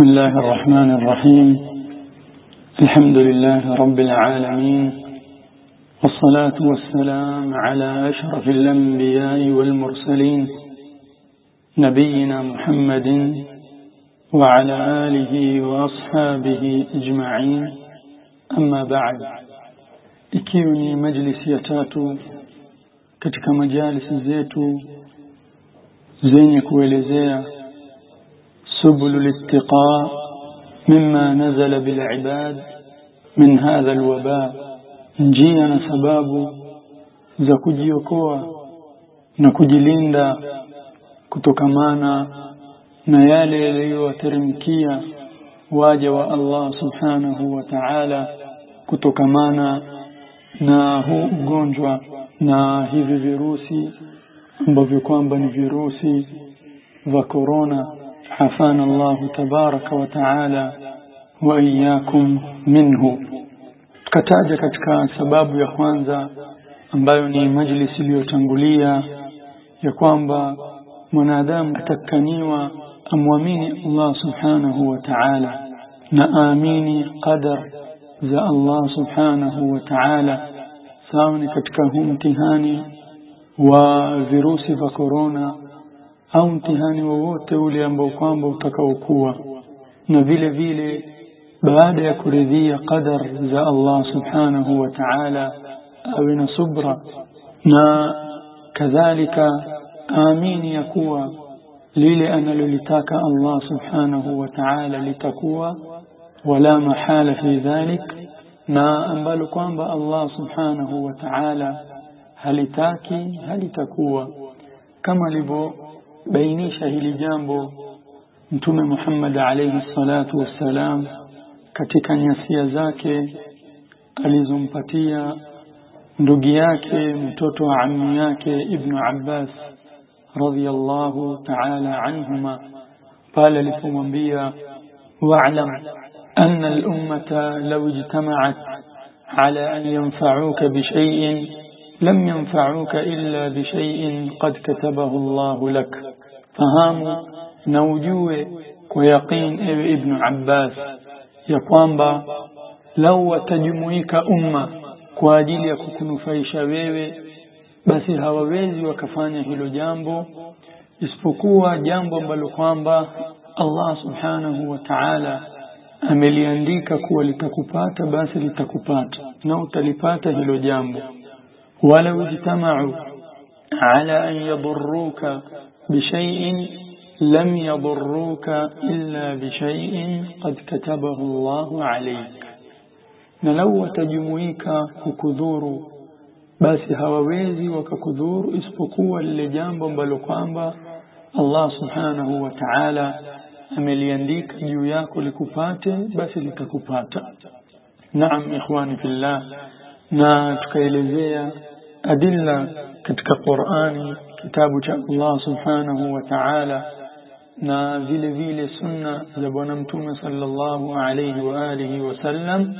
بسم الله الرحمن الرحيم. الحمد لله رب العالمين. والصلاة والسلام على أشرف الأنبياء والمرسلين. نبينا محمد وعلى آله وأصحابه أجمعين. أما بعد majlisi ya tatu katika majalisi zetu zenye kuelezea سبل الاتقاء مما نزل بالعباد من هذا الوباء njia na sababu za kujiokoa na kujilinda kutokamana na yale yaliyowateremkia waja wa Allah subhanahu wa ta'ala kutokamana na huu ugonjwa na hivi virusi ambavyo kwamba ni virusi vya korona عفانا الله تبارك وتعالى وإياكم منه. كتاجة كتكا سباب يا خوانزا أمبايوني مجلس ليو تنقلية يقوانبا منادام أتكنيوا أمواميني الله سبحانه وتعالى. نآميني قدر ذا الله سبحانه وتعالى. ثاوني كتكا همتهاني وفيروس فكورونا au mtihani wowote ule ambao kwamba utakaokuwa. Na vile vile baada ya kuridhia qadar za Allah subhanahu wa ta'ala awe na subra. Na kadhalika aamini ya kuwa lile analolitaka Allah subhanahu wa ta'ala litakuwa wala mahala fi dhalik na ambalo kwamba Allah subhanahu wa ta'ala halitaki halitakuwa. Kama alivyo bainisha hili jambo mtume Muhammad alayhi salatu wassalam katika nyasia zake alizompatia ndugu yake mtoto wa ammi yake ibn Abbas radhiyallahu ta'ala anhuma pale alipomwambia wa'lam anna al-ummata law ijtama'at ala an yanfa'uka bi shay'in لم ينفعوك إلا بشيء قد كتبه الله لك fahamu na ujue kwa yaqin ewe ibnu abbas ya kwamba lau watajumuika umma kwa ajili ya kukunufaisha wewe basi hawawezi wakafanya hilo jambo isipokuwa jambo ambalo kwamba allah subhanahu wa taala ameliandika kuwa litakupata basi litakupata na utalipata hilo jambo. Walau ijtamau ala an yadhuruka بشيء لم يضروك إلا بشيء قد كتبه الله عليك. نلو تجمويك كذور بس هواويزي وككذور اسبقوا لجانب بلقانب الله سبحانه وتعالى أمل ينديك يوياك لكفات بس لككفات. نعم إخواني في الله na tukaelezea أدلة katika Qur'ani kitabu cha Allah subhanahu wa ta'ala na vile vile sunna za bwana mtume sallallahu alayhi wa alihi wasallam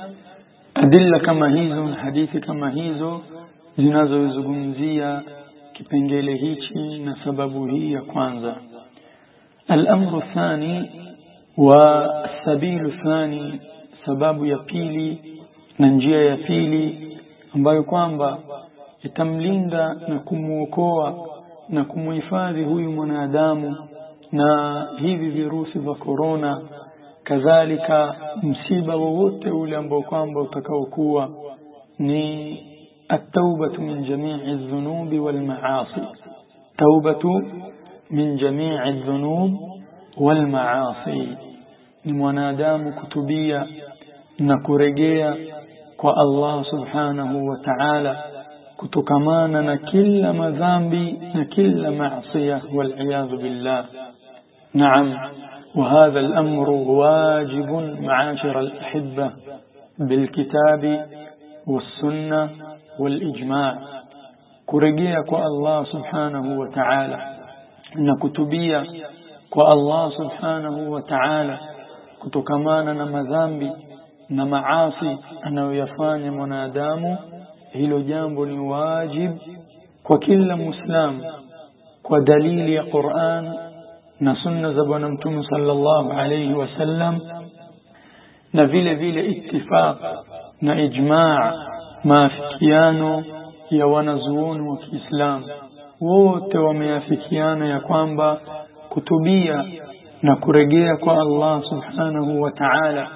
adilla kama hizo na hadithi kama hizo zinazozungumzia kipengele hichi na sababu hii ya kwanza الأمر الثاني والسبيل الثاني sababu ya pili na njia ya pili ambayo kwamba itamlinda na kumuokoa na kumuhifadhi huyu mwanadamu na hivi virusi vya korona kadhalika msiba wowote ule ambao kwamba utakaokuwa ni التوبة من جميع الذنوب والمعاصي توبة من جميع الذنوب والمعاصي ni mwanadamu kutubia na kurejea kwa Allah subhanahu wa ta'ala kutokamana na kila madhambi na kila maasiya waliyadhu billah. Naam وهذا الأمر واجب معاشر الأحبة بالكتاب والسنة والإجماع كرقيك الله سبحانه وتعالى نكتبيك الله سبحانه وتعالى كتكمان نمذانب نمعاصي أنه يفاني منادامه hilo jambo ni wajib kwa kila muislamu kwa dalili ya Qur'an na sunna za bwana mtume sallallahu alayhi wasallam na vile vile ittifaq na ijmaa maafikiano ya wanazuoni wa Kiislamu wote wameafikiana ya kwamba kutubia na kuregea kwa Allah subhanahu wa ta'ala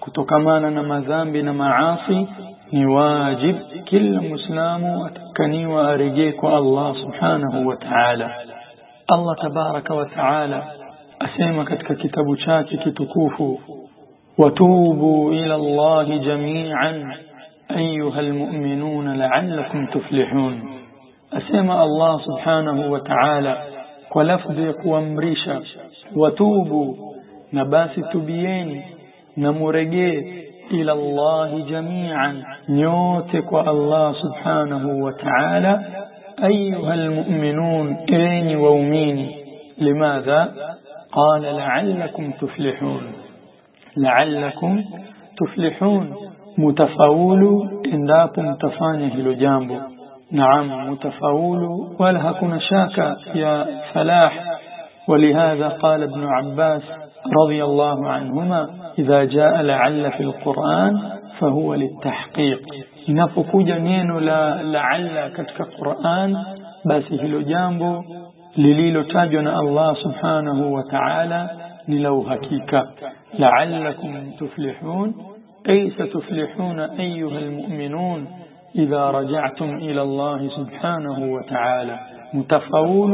kutokamana na madhambi na maasi نواجب كل مسلم أتكني وأرجيك الله سبحانه وتعالى. الله تبارك وتعالى أسيمك ككتاب شاتك كتكوف وتوبوا إلى الله جميعا. أيها المؤمنون لعلكم تفلحون. أسيم الله سبحانه وتعالى ولفظك وامريشا وتوبوا. نباس تبيين. نمرجي إلى الله جميعا. Allah subhanahu wa ta'ala أيها المؤمنون إني وأميني. لماذا؟ قال لعلكم تفلحون. لعلكم تفلحون. متفاول إنكم تفانيه لجامبو. نعم متفاول. ولا هكون شاك يا فلاح. ولهذا قال ابن عباس رضي الله عنهما إذا جاء لعل في القرآن فهو للتحقيق. ينفقوجا نينو لعل كتك قرآن بس هلو جامبو لليلو تاجنا الله سبحانه وتعالى للو هكيكا لعلكم تفلحون أي ستفلحون أيها المؤمنون إذا رجعتم إلى الله سبحانه وتعالى متفول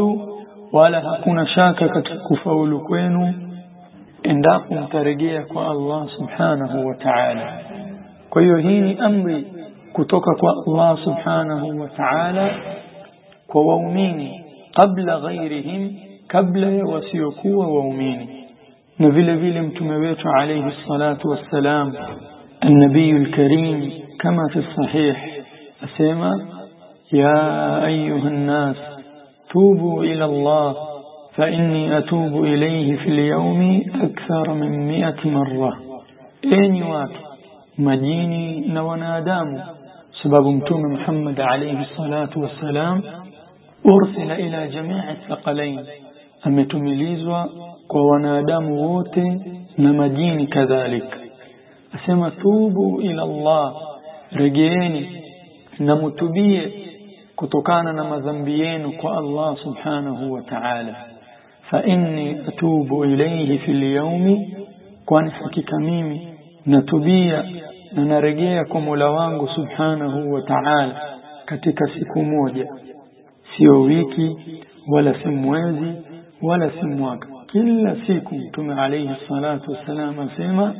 ولا هكون شاكا كتك فول كوينو إن داكم ترقيك الله سبحانه وتعالى kwa hiyo hii ni amri kutoka kwa Allah subhanahu wa ta'ala kwa waumini kabla ghairihim kabla ya wasiokuwa waumini na vile vile mtume wetu alayhi salatu wassalam النبي الكريم كما في الصحيح أسمى يا أيها الناس توبوا إلى الله فإني أتوب إليه في اليوم أكثر من مئة مرة أين مديني نوانا دامو سبب امتوم محمد عليه الصلاة والسلام. أرسل إلى جميع الثقلين. امتوم ليزوا قوانا دامو ووتي نمديني كذلك. اسما توبوا إلى الله. رجيني. نمتبيه. كتوكانا نمزنبيين قو الله سبحانه وتعالى. فإني أتوب إليه في اليوم. وأنفكك كميمي natubia na narejea kwa Mola wangu subhanahu wa ta'ala katika siku moja sio wiki wala si mwezi wala si mwaka kila siku mtume alayhi salatu wassalam asema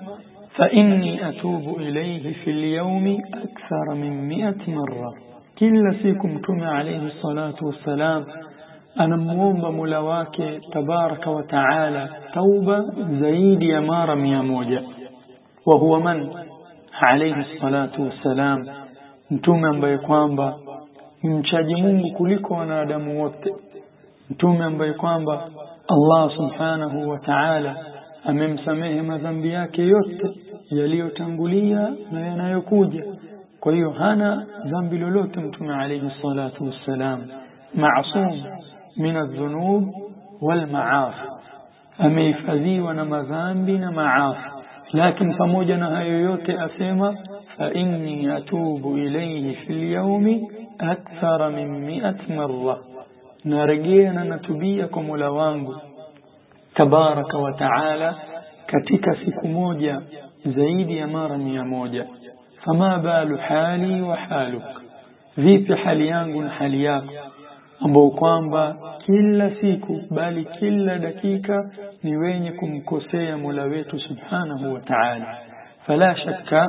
fa inni atubu ilayhi fil yawmi akthar min 100 marra kila siku mtume alayhi salatu wassalam anamuomba Mola wake tabaraka wa taala tauba zaidi ya mara mia moja wa huwa man? Alayhi salatu wassalam. Mtume ambaye kwamba ni mchaji Mungu kuliko wanadamu wote. Mtume ambaye kwamba Allah subhanahu wa ta'ala amemsamehe madhambi yake yote yaliyotangulia na yanayokuja. Kwa hiyo hana dhambi lolote mtume alayhi salatu wassalam. Maasum min adh-dhunub wal ma'asi amehifadhiwa na madhambi na maasi لكن فموجنا آية هايوت أسيما فإني أتوب إليه في اليوم أكثر من مئة مرة. نرجينا نتبيكم لوانغو تبارك وتعالى كتك سكموجا زيد يمارا يموجا فما بال حالي وحالك؟ ذي في حليانغ حلياكم ambao kwamba kila siku bali kila dakika ni wenye kumkosea Mola wetu subhanahu wa ta'ala fala shakka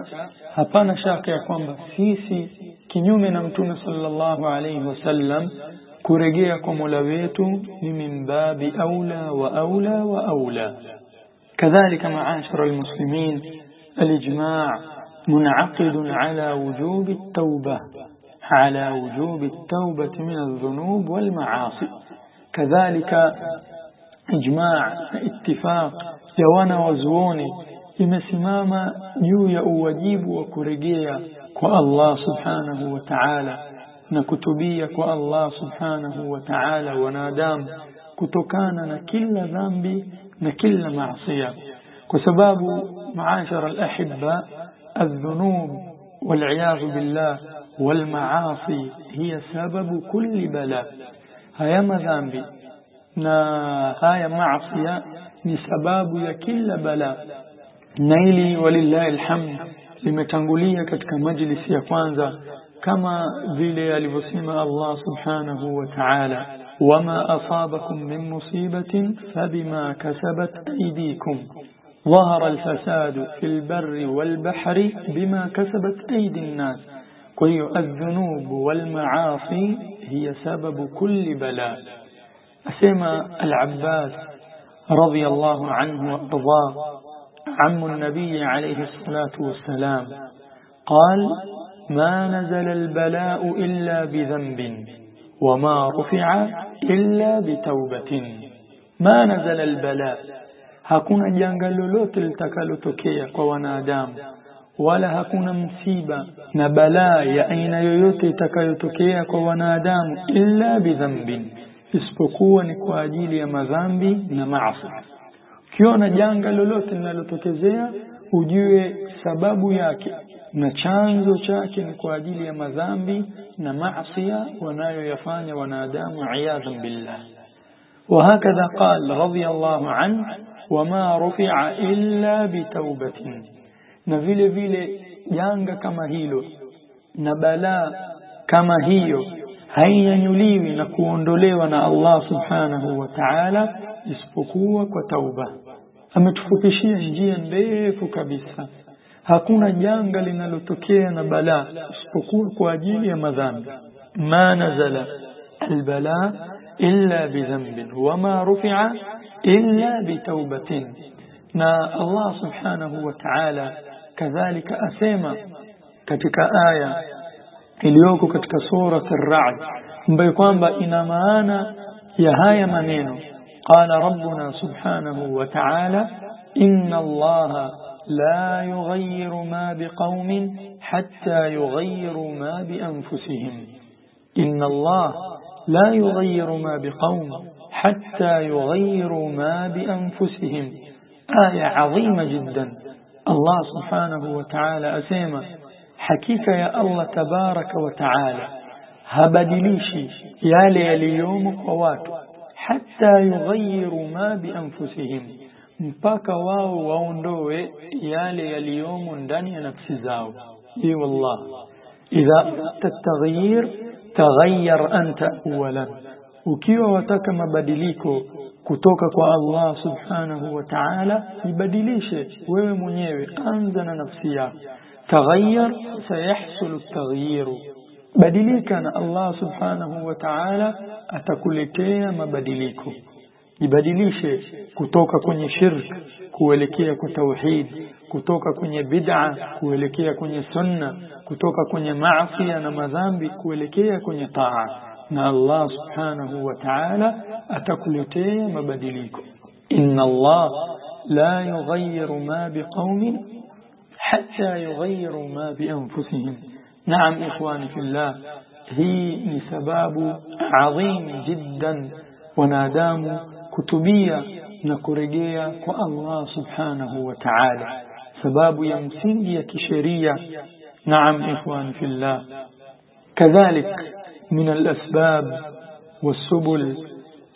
hapana shaka ya kwamba sisi kinyume na mtume sallallahu alayhi wasallam kurejea kwa Mola wetu ni mimbabi aula wa aula wa aula كذلك معاشر المسلمين الإجماع منعقد على وجوب التوبة على وجوب التوبة من الذنوب والمعاصي. كذلك إجماع اتفاق جوانا وزووني إما سماما يويا أواجيب وكرقيا والله سبحانه وتعالى. نكتبية والله سبحانه وتعالى ونادام. كتوكانا كل ذنبي نكل معصية. كسباب معاشر الأحبة الذنوب والعياذ بالله. والمعاصي هي سبب كل بلاء هيا madhambi na haya maasiya ni sababu ya kila bala na ili walillahi alhamd limetangulia katika majlisi ya kwanza kama vile alivyosema Allah subhanahu wa ta'ala وما أصابكم من مصيبة فبما كسبت أيديكم ظهر الفساد في البر والبحر بما كسبت أيدي الناس كي الذنوب والمعاصي هي سبب كل بلاء. أسمى العباس رضي الله عنه وأرضاه عم النبي عليه الصلاة والسلام قال ما نزل البلاء إلا بذنب وما رفع إلا بتوبة. ما نزل البلاء؟ hakuna janga lolote litakalotokea kwa wanadamu wala hakuna msiba na balaa ya aina yoyote itakayotokea kwa wanadamu illa bidhambin isipokuwa ni kwa ajili ya madhambi na maasi ukiona janga lolote linalotokezea ujue sababu yake na chanzo chake ni kwa ajili ya madhambi na maasiya wanayoyafanya wanadamu iyadhan billah قال رضي الله عنه وما رفع إلا بتوبة na vile vile janga kama hilo na balaa kama hiyo hainyanyuliwi na kuondolewa na Allah subhanahu wa ta'ala isipokuwa kwa tauba ametufupishia njia ndefu kabisa hakuna janga linalotokea na balaa isipokuwa kwa ajili ya madhambi ma nazala albala illa bidhanbin wama rufi'a illa bitaubatin na Allah subhanahu wa ta'ala كذلك أسيما كتك آية اليوك كتك سورة الرعد. بيقوان بإن معانا يهاي منين قال ربنا سبحانه وتعالى إن الله لا يغير ما بقوم حتى يغير ما بأنفسهم. إن الله لا يغير ما بقوم حتى يغير ما بأنفسهم. آية عظيمة جدا. الله سبحانه وتعالى أسيما. حكيك يا الله تبارك وتعالى. هبدليشي يا ليوم قواتو حتى يغيروا ما بأنفسهم. مباك واو واندو يا ليوم داني نفس زاو إي والله. إذا أردت التغيير تغير أنت أولا. وكيو وتك مبدليكو kutoka kwa Allah subhanahu wa ta'ala ibadilishe wewe mwenyewe anza na nafsi yako. Taghayyar sayahsulu taghyiru badilika na Allah subhanahu wa ta'ala atakuletea mabadiliko. Ibadilishe kutoka kwenye shirk kuelekea kwa tauhid. Kutoka kwenye bid'a kuelekea kwenye sunna. Kutoka kwenye maasi na madhambi kuelekea kwenye taa na Allah subhanahu wa ta'ala atakuletea mabadiliko inna Allah la yughayyiru ma biqaumin hatta yughayyiru ma bi anfusihim naam ikhwani fillah hii ni sababu adhim jiddan wanadamu kutubia na kurejea kwa Allah subhanahu wa ta'ala sababu ya msingi ya kisheria naam ikhwani fillah kadhalik من الأسباب والسبل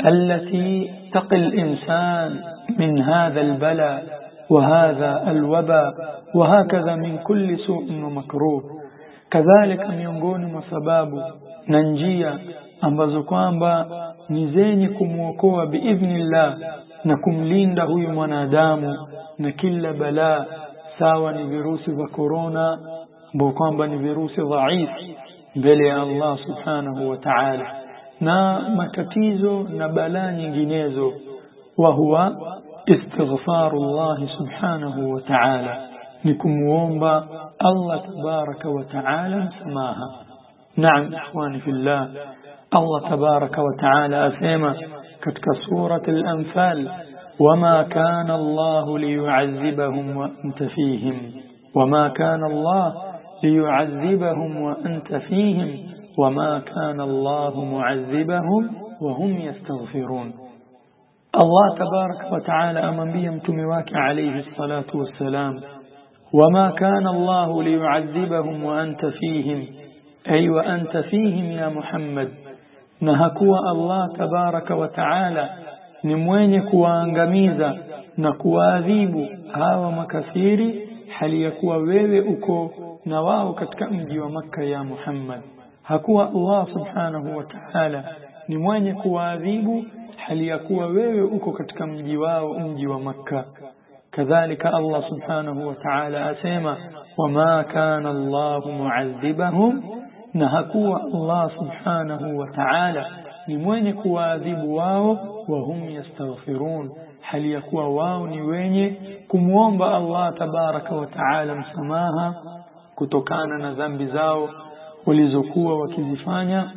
التي تقي الإنسان من هذا البلاء وهذا الوباء وهكذا من كل سوء ومكروه كذلك miongoni mwa sababu na njia ambazo kwamba ni zenye kumwokoa biidhnillah na kumlinda huyu mwanadamu na kila balaa sawa ni virusi vya korona ambao kwamba ni virusi dhaifu mbele ya Allah subhanahu wa ta'ala na matatizo na balaa nyinginezo wa huwa istighfarullah subhanahu wa ta'ala ni kumuomba Allah tabaraka wa ta'ala msamaha naam ikhwani fillah Allah tabaraka wa ta'ala asema katika surat al-anfal وما كان الله ليعذبهم وأنت فيهم وما كان الله ليعذبهم وأنت فيهم وما كان الله معذبهم وهم يستغفرون. الله تبارك وتعالى أمن بهم تمواك عليه الصلاة والسلام. وما كان الله ليعذبهم وأنت فيهم. أي وأنت فيهم يا محمد. نهكو الله تبارك وتعالى. نموينك وأنغميزا. نكواذيب هاو مكثير حليكو ويوئكو نواه كتكأم ديو ومكة يا محمد. هكوا الله سبحانه وتعالى. نموان يكوا ذيبو حل يكوا ويوي أكو كتكأم ديو أم ديو مكة كذلك الله سبحانه وتعالى أسيما. وما كان الله معذبهم. نهكوا الله سبحانه وتعالى. نموان يكوا واو وهم يستغفرون. حل يكوا واو نواني كموان الله تبارك وتعالى مسماها. Kutokana na dhambi zao walizokuwa wakizifanya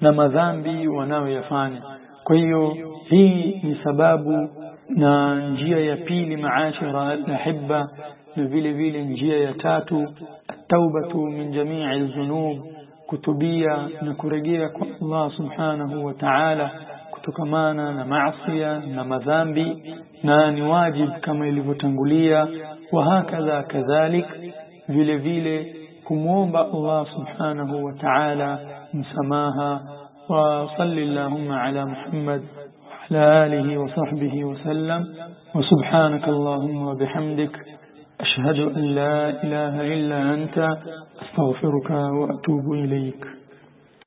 na madhambi wanayoyafanya. Kwa hiyo hii ni sababu na njia ya pili maashara alahibba na vile vile njia ya tatu at-taubatu min jamii al-dhunub kutubia na kurejea kwa Allah subhanahu wa ta'ala kutokamana na maasiya na madhambi na ni wajib kama ilivyotangulia wa hakadha kadhalik vile vile kumwomba Allah subhanahu wa ta'ala msamaha wa salli allahumma ala Muhammad وعلى آله وصحبه وسلم وسبحانك اللهم وبحمدك أشهد أن لا إله إلا أنت أستغفرك وأتوب إليك